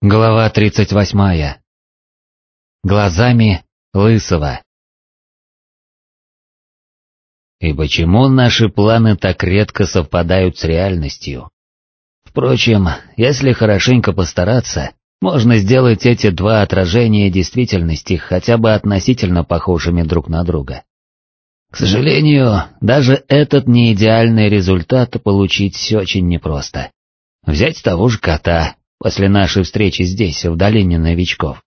Глава 38. Глазами Лысого. И почему наши планы так редко совпадают с реальностью? Впрочем, если хорошенько постараться, можно сделать эти два отражения действительности хотя бы относительно похожими друг на друга. К сожалению, даже этот неидеальный результат получить очень непросто. Взять того же кота, после нашей встречи здесь, в долине новичков.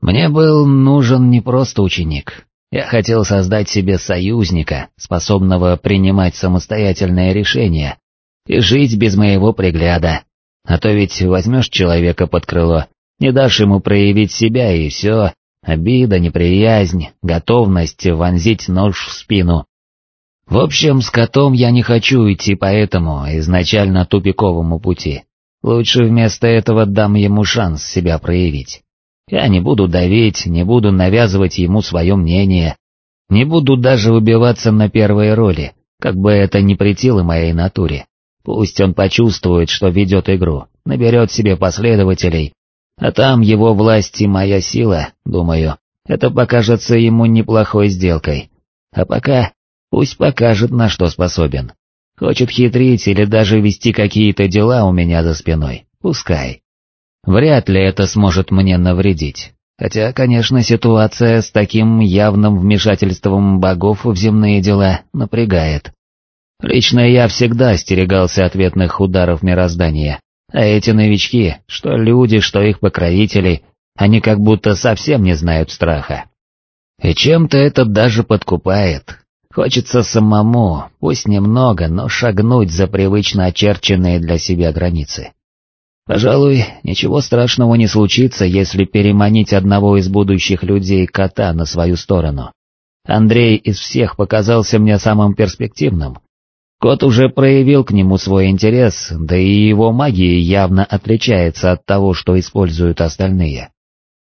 Мне был нужен не просто ученик. Я хотел создать себе союзника, способного принимать самостоятельные решения и жить без моего пригляда. А то ведь возьмешь человека под крыло, не дашь ему проявить себя и все, обида, неприязнь, готовность вонзить нож в спину. В общем, с котом я не хочу идти по этому изначально тупиковому пути. Лучше вместо этого дам ему шанс себя проявить. Я не буду давить, не буду навязывать ему свое мнение, не буду даже выбиваться на первые роли, как бы это ни претило моей натуре. Пусть он почувствует, что ведет игру, наберет себе последователей, а там его власть и моя сила, думаю, это покажется ему неплохой сделкой. А пока пусть покажет, на что способен. Хочет хитрить или даже вести какие-то дела у меня за спиной, пускай. Вряд ли это сможет мне навредить. Хотя, конечно, ситуация с таким явным вмешательством богов в земные дела напрягает. Лично я всегда остерегался ответных ударов мироздания, а эти новички, что люди, что их покровители, они как будто совсем не знают страха. И чем-то это даже подкупает, Хочется самому, пусть немного, но шагнуть за привычно очерченные для себя границы. Пожалуй, ничего страшного не случится, если переманить одного из будущих людей кота на свою сторону. Андрей из всех показался мне самым перспективным. Кот уже проявил к нему свой интерес, да и его магия явно отличается от того, что используют остальные.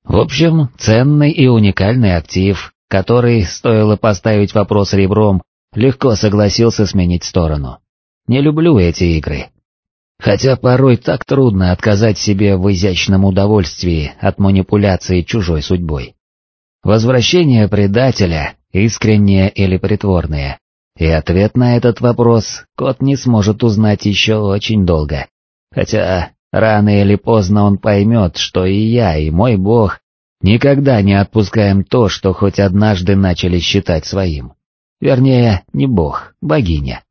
В общем, ценный и уникальный актив, который, стоило поставить вопрос ребром, легко согласился сменить сторону. Не люблю эти игры. Хотя порой так трудно отказать себе в изящном удовольствии от манипуляции чужой судьбой. Возвращение предателя, искреннее или притворное, и ответ на этот вопрос кот не сможет узнать еще очень долго. Хотя рано или поздно он поймет, что и я, и мой бог Никогда не отпускаем то, что хоть однажды начали считать своим. Вернее, не бог, богиня.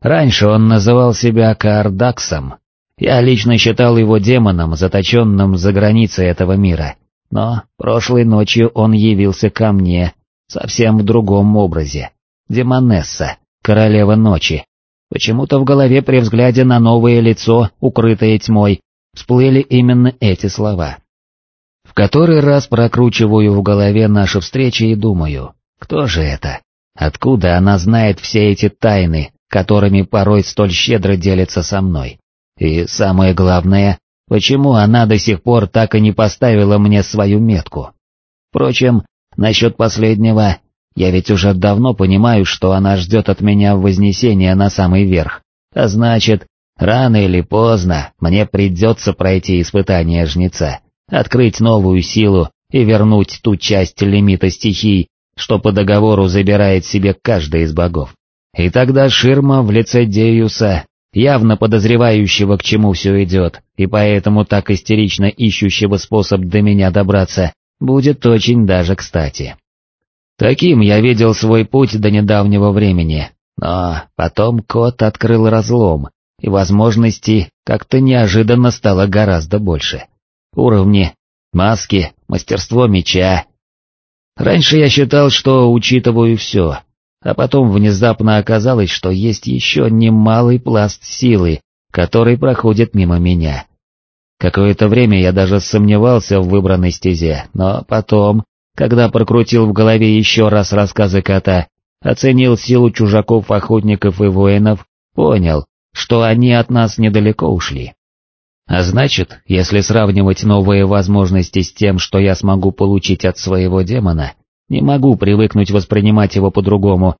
Раньше он называл себя Каардаксом. Я лично считал его демоном, заточенным за границей этого мира. Но прошлой ночью он явился ко мне, совсем в другом образе. Демонесса, королева ночи. Почему-то в голове при взгляде на новое лицо, укрытое тьмой, всплыли именно эти слова. В который раз прокручиваю в голове наши встречи и думаю, кто же это? Откуда она знает все эти тайны, которыми порой столь щедро делится со мной? И самое главное, почему она до сих пор так и не поставила мне свою метку? Впрочем, насчет последнего, я ведь уже давно понимаю, что она ждет от меня вознесения на самый верх, а значит, рано или поздно мне придется пройти испытание жнеца открыть новую силу и вернуть ту часть лимита стихий, что по договору забирает себе каждый из богов. И тогда ширма в лице Деюса, явно подозревающего, к чему все идет, и поэтому так истерично ищущего способ до меня добраться, будет очень даже кстати. Таким я видел свой путь до недавнего времени, но потом кот открыл разлом, и возможностей как-то неожиданно стало гораздо больше уровни, маски, мастерство меча. Раньше я считал, что учитываю все, а потом внезапно оказалось, что есть еще немалый пласт силы, который проходит мимо меня. Какое-то время я даже сомневался в выбранной стезе, но потом, когда прокрутил в голове еще раз рассказы кота, оценил силу чужаков, охотников и воинов, понял, что они от нас недалеко ушли. А значит, если сравнивать новые возможности с тем, что я смогу получить от своего демона, не могу привыкнуть воспринимать его по-другому.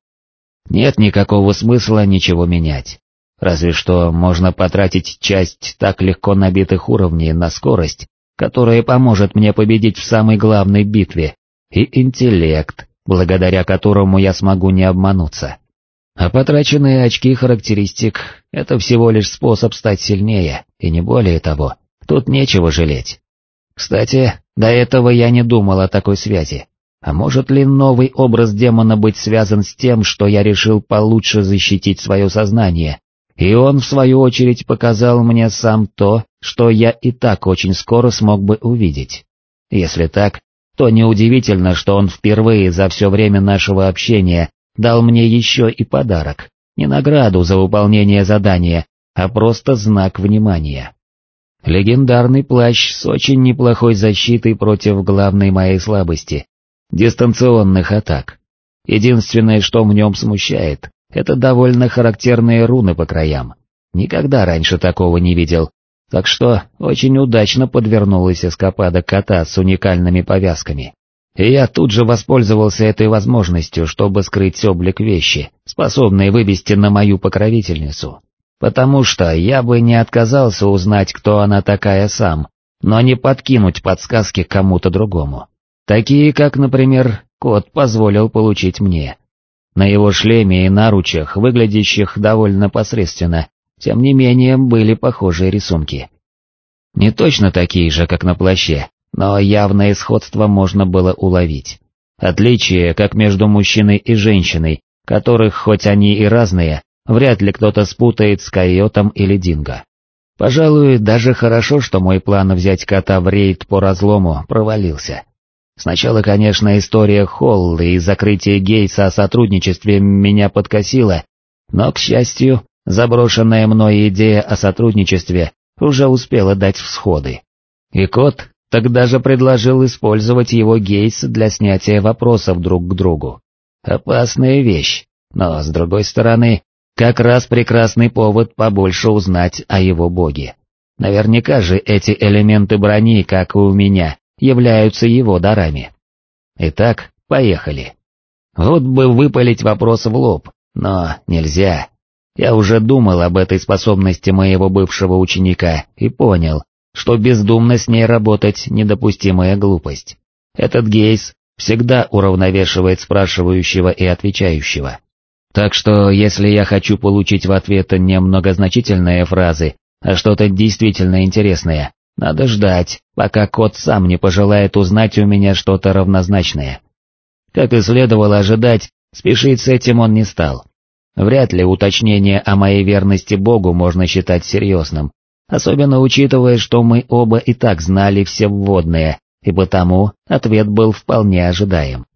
Нет никакого смысла ничего менять. разве что можно потратить часть так легко набитых уровней на скорость, которая поможет мне победить в самой главной битве, и интеллект, благодаря которому я смогу не обмануться. А потраченные очки характеристик — это всего лишь способ стать сильнее, и не более того, тут нечего жалеть. Кстати, до этого я не думал о такой связи. А может ли новый образ демона быть связан с тем, что я решил получше защитить свое сознание, и он в свою очередь показал мне сам то, что я и так очень скоро смог бы увидеть? Если так, то неудивительно, что он впервые за все время нашего общения дал мне еще и подарок, не награду за выполнение задания, а просто знак внимания. Легендарный плащ с очень неплохой защитой против главной моей слабости — дистанционных атак. Единственное, что в нем смущает, это довольно характерные руны по краям. Никогда раньше такого не видел, так что очень удачно подвернулась эскапада кота с уникальными повязками. И я тут же воспользовался этой возможностью, чтобы скрыть облик вещи, способной вывести на мою покровительницу потому что я бы не отказался узнать, кто она такая сам, но не подкинуть подсказки кому-то другому. Такие, как, например, кот позволил получить мне. На его шлеме и наручах, выглядящих довольно посредственно, тем не менее были похожие рисунки. Не точно такие же, как на плаще, но явное сходство можно было уловить. Отличие как между мужчиной и женщиной, которых хоть они и разные, Вряд ли кто-то спутает с койотом или динго. Пожалуй, даже хорошо, что мой план взять кота в рейд по разлому провалился. Сначала, конечно, история Холла и закрытие Гейса о сотрудничестве меня подкосила, но, к счастью, заброшенная мной идея о сотрудничестве уже успела дать всходы. И кот тогда же предложил использовать его Гейс для снятия вопросов друг к другу. Опасная вещь, но, с другой стороны, как раз прекрасный повод побольше узнать о его боге. Наверняка же эти элементы брони, как и у меня, являются его дарами. Итак, поехали. Вот бы выпалить вопрос в лоб, но нельзя. Я уже думал об этой способности моего бывшего ученика и понял, что бездумно с ней работать недопустимая глупость. Этот гейс всегда уравновешивает спрашивающего и отвечающего. Так что, если я хочу получить в ответ не многозначительные фразы, а что-то действительно интересное, надо ждать, пока кот сам не пожелает узнать у меня что-то равнозначное. Как и следовало ожидать, спешить с этим он не стал. Вряд ли уточнение о моей верности Богу можно считать серьезным, особенно учитывая, что мы оба и так знали все вводные, и потому ответ был вполне ожидаем.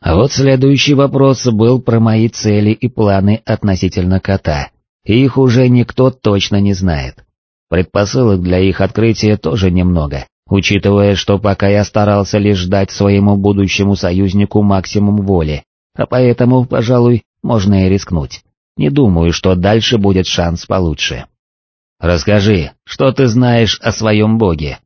А вот следующий вопрос был про мои цели и планы относительно кота, их уже никто точно не знает. Предпосылок для их открытия тоже немного, учитывая, что пока я старался лишь дать своему будущему союзнику максимум воли, а поэтому, пожалуй, можно и рискнуть. Не думаю, что дальше будет шанс получше. Расскажи, что ты знаешь о своем боге?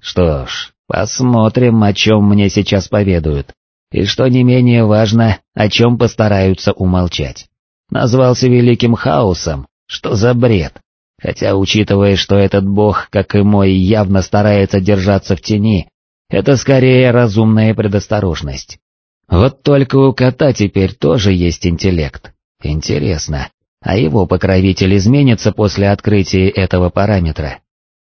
Что ж, посмотрим, о чем мне сейчас поведают. И что не менее важно, о чем постараются умолчать. Назвался великим хаосом, что за бред. Хотя, учитывая, что этот бог, как и мой, явно старается держаться в тени, это скорее разумная предосторожность. Вот только у кота теперь тоже есть интеллект. Интересно, а его покровитель изменится после открытия этого параметра?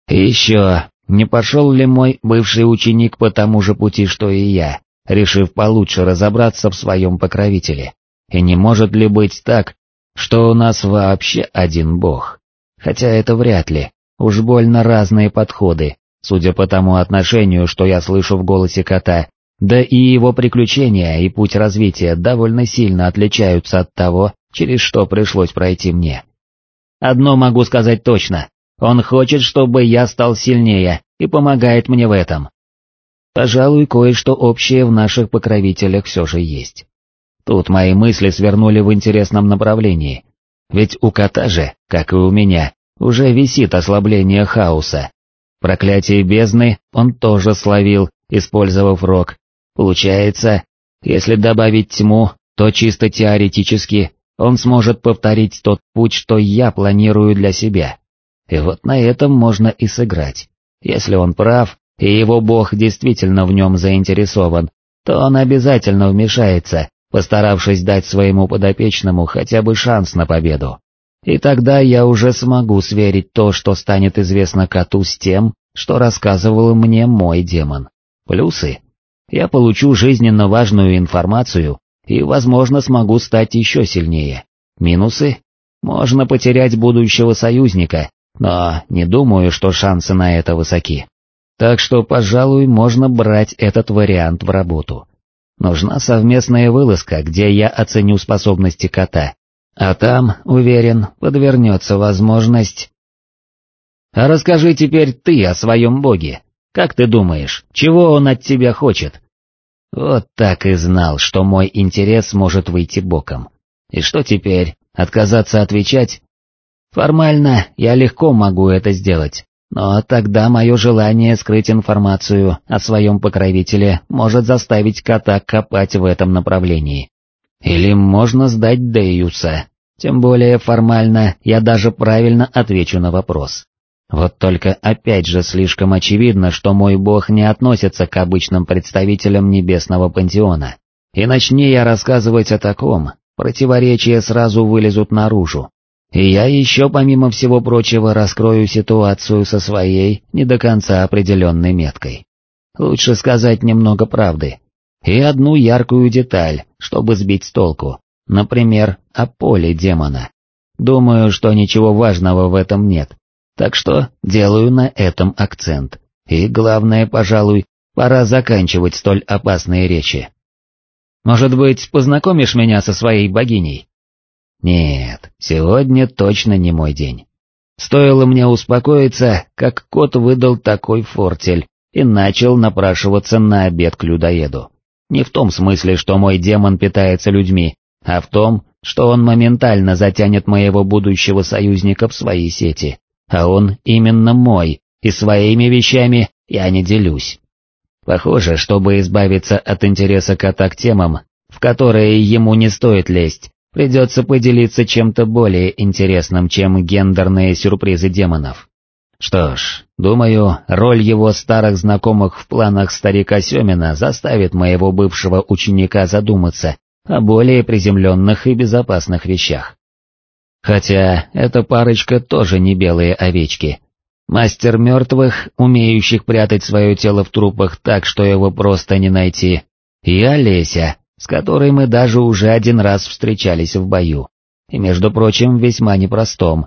И еще, не пошел ли мой бывший ученик по тому же пути, что и я, решив получше разобраться в своем покровителе. И не может ли быть так, что у нас вообще один бог? Хотя это вряд ли, уж больно разные подходы, судя по тому отношению, что я слышу в голосе кота, да и его приключения и путь развития довольно сильно отличаются от того, через что пришлось пройти мне. Одно могу сказать точно, он хочет, чтобы я стал сильнее и помогает мне в этом. Пожалуй, кое-что общее в наших покровителях все же есть. Тут мои мысли свернули в интересном направлении. Ведь у кота же, как и у меня, уже висит ослабление хаоса. Проклятие бездны он тоже словил, использовав рог. Получается, если добавить тьму, то чисто теоретически он сможет повторить тот путь, что я планирую для себя. И вот на этом можно и сыграть. Если он прав, и его бог действительно в нем заинтересован, то он обязательно вмешается, постаравшись дать своему подопечному хотя бы шанс на победу. И тогда я уже смогу сверить то, что станет известно коту с тем, что рассказывал мне мой демон. Плюсы. Я получу жизненно важную информацию и, возможно, смогу стать еще сильнее. Минусы. Можно потерять будущего союзника, но не думаю, что шансы на это высоки. Так что, пожалуй, можно брать этот вариант в работу. Нужна совместная вылазка, где я оценю способности кота. А там, уверен, подвернется возможность... А расскажи теперь ты о своем боге. Как ты думаешь, чего он от тебя хочет? Вот так и знал, что мой интерес может выйти боком. И что теперь, отказаться отвечать? Формально я легко могу это сделать, но тогда мое желание скрыть информацию о своем покровителе может заставить кота копать в этом направлении. Или можно сдать Деюса, тем более формально я даже правильно отвечу на вопрос. Вот только опять же слишком очевидно, что мой бог не относится к обычным представителям небесного пантеона. И начни я рассказывать о таком, противоречия сразу вылезут наружу. И я еще, помимо всего прочего, раскрою ситуацию со своей, не до конца определенной меткой. Лучше сказать немного правды. И одну яркую деталь, чтобы сбить с толку. Например, о поле демона. Думаю, что ничего важного в этом нет, так что делаю на этом акцент. И главное, пожалуй, пора заканчивать столь опасные речи. Может быть, познакомишь меня со своей богиней? Нет, сегодня точно не мой день. Стоило мне успокоиться, как кот выдал такой фортель и начал напрашиваться на обед к людоеду. Не в том смысле, что мой демон питается людьми, а в том, что он моментально затянет моего будущего союзника в свои сети а он именно мой, и своими вещами я не делюсь. Похоже, чтобы избавиться от интереса кота к темам, в которые ему не стоит лезть, придется поделиться чем-то более интересным, чем гендерные сюрпризы демонов. Что ж, думаю, роль его старых знакомых в планах старика Семина заставит моего бывшего ученика задуматься о более приземленных и безопасных вещах. Хотя эта парочка тоже не белые овечки. Мастер мертвых, умеющих прятать свое тело в трупах так, что его просто не найти, и Олеся, с которой мы даже уже один раз встречались в бою, и, между прочим, весьма непростом.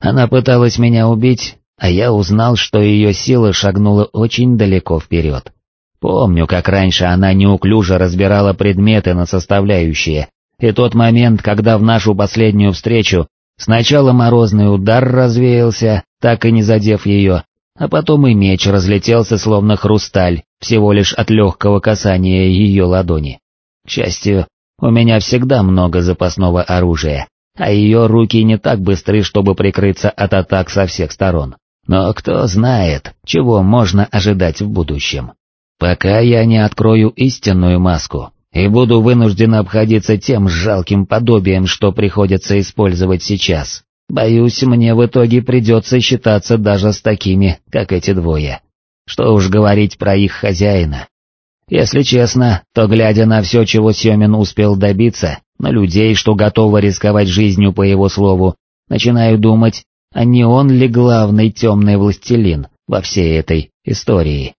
Она пыталась меня убить, а я узнал, что ее сила шагнула очень далеко вперед. Помню, как раньше она неуклюже разбирала предметы на составляющие, и тот момент, когда в нашу последнюю встречу сначала морозный удар развеялся, так и не задев ее, а потом и меч разлетелся словно хрусталь, всего лишь от легкого касания ее ладони. К счастью, у меня всегда много запасного оружия, а ее руки не так быстры, чтобы прикрыться от атак со всех сторон. Но кто знает, чего можно ожидать в будущем. Пока я не открою истинную маску, и буду вынужден обходиться тем жалким подобием, что приходится использовать сейчас. Боюсь, мне в итоге придется считаться даже с такими, как эти двое. Что уж говорить про их хозяина. Если честно, то глядя на все, чего Семин успел добиться, на людей, что готовы рисковать жизнью по его слову, начинаю думать, а не он ли главный темный властелин во всей этой истории.